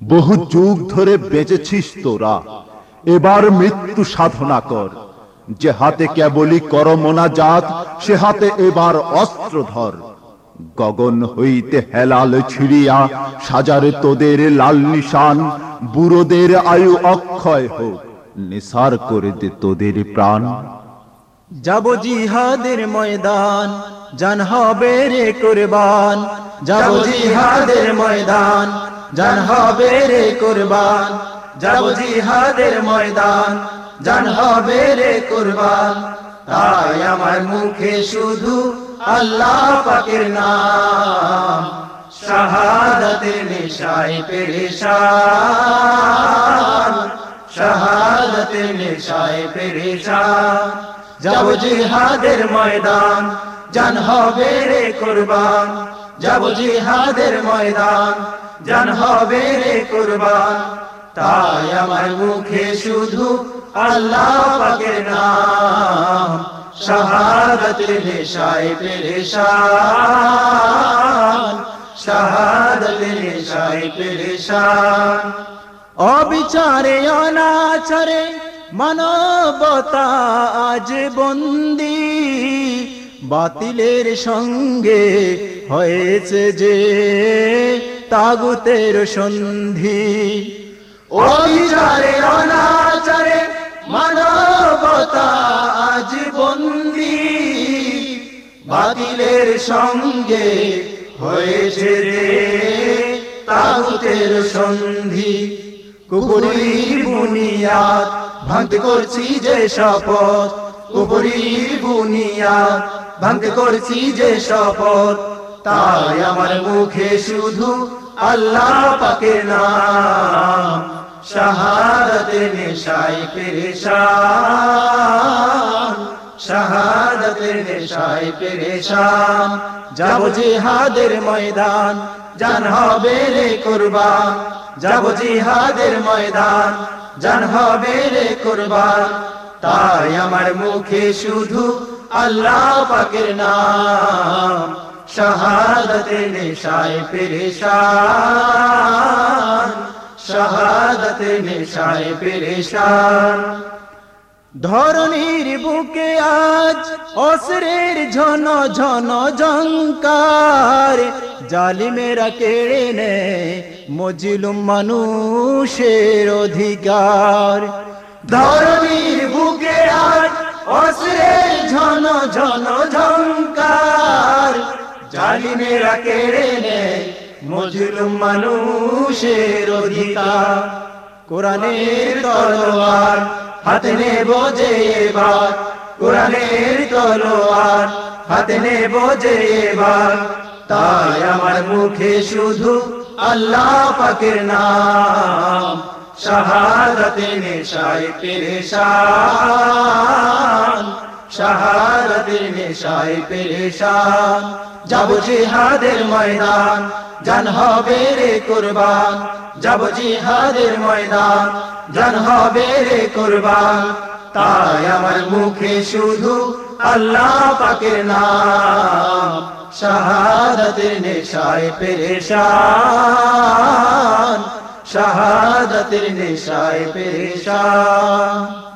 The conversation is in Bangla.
বহু যুগ ধরে বেঁচেছিস তোরা। এবার মৃত্যু সাধনা কর। যে হাতে কেবলই করমনা জাত সে হাতে এবার অস্ত্র ধর। গগন হইতে হেলাল ছিড়িয়া সাজারে তোদের লাল নিশান, বুড়োদের আয়ু অক্ষয় হোক, নিসার করে দে তোদের প্রাণ। যাব জিহাদের ময়দান, জান হবে রে কুরবান। যাব জিহাদের ময়দান, জান হবে রে কুরবান। যাব জিহাদের ময়দান, জান হবে রে কুরবান। তাই আমার মুখে শুধু আল্লাহ পাকের নাম, শাহাদাতের নেশায় পেরেশান। শাহাদাতের নেশায় পেরেশান। যাব জিহাদের ময়দান, জান হবে রে কুরবান। যাব জিহাদের ময়দান, জান হবে রে কুরবান। তাই আমার মুখে শুধু আল্লাহ পাকের নাম, শাহাদাতের নেশায় পেরেশান, শাহাদাতের নেশায় পেরেশান। অবিচারে, অনাচারে, মানবতা আজ বন্দি। বাতিলের সঙ্গে হয়েছে যে তাগুতের সন্ধি। অবিচারে, অনাচারে, মানবতা আজ বন্দি। বাতিলের সঙ্গে হয়েছে রে তাগুতের সন্ধি। কুপুরি বুনিয়াদ, ভাঙতে করছি যে শপথ। কুপুরি বুনিয়াদ ভাঙতে করছি যে শপথ। তাই আমার মুখে শুধু আল্লাহ পাকের নাম। শাহাদতে নেশায় পেরেশান। শাহাদতের নেশায় পেরেশান। যাব জিহাদের ময়দান, জান হবে রে কুরবান। যাব জিহাদের ময়দান, জান হবে রে কুরবান। তাই আমার মুখে শুধু আল্লাহ পাকের নাম শাহাদতে নেশায় পেরেশান শাহাদতে নেশায় পেরেশান। ধরণীর বুকে আজ অসরের ঝন ঝন ঝঙ্কার জালিমেরা কেড়ে নেয় মজিলুম মানুষের অধিকার। ধরণীর আজ অসরের ঝন ঝন ঝঙ্কার জালিমেরা কেড়ে নেয় মজলুম মানুষের অধিকার। কোরআনের তলোয়ার, হাতে নেব যে এবার। কোরআনের তলোয়ার, হাতে নেব যে এবার। তাই আমার মুখে শুধু আল্লাহ পাকের নাম। শাহাদাতে নেশায় পেরেশান, শাহাদাতে নেশায় পেরেশান। যাব জিহাদের ময়দান, জান হবে রে কুরবান। যাব জিহাদের ময়দান, জান হবে রে কুরবান। তাই আমার মুখে শুধু আল্লাহ পাকের নাম, শাহাদাতের নেশায় পেরেশান। শাহাদাতের নেশায় পেরেশান